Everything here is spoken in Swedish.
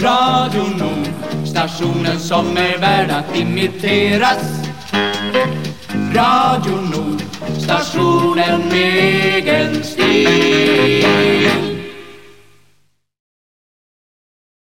Radio Nord, stationen som är värd att imiteras. Radio Nord, stationen med egen stil.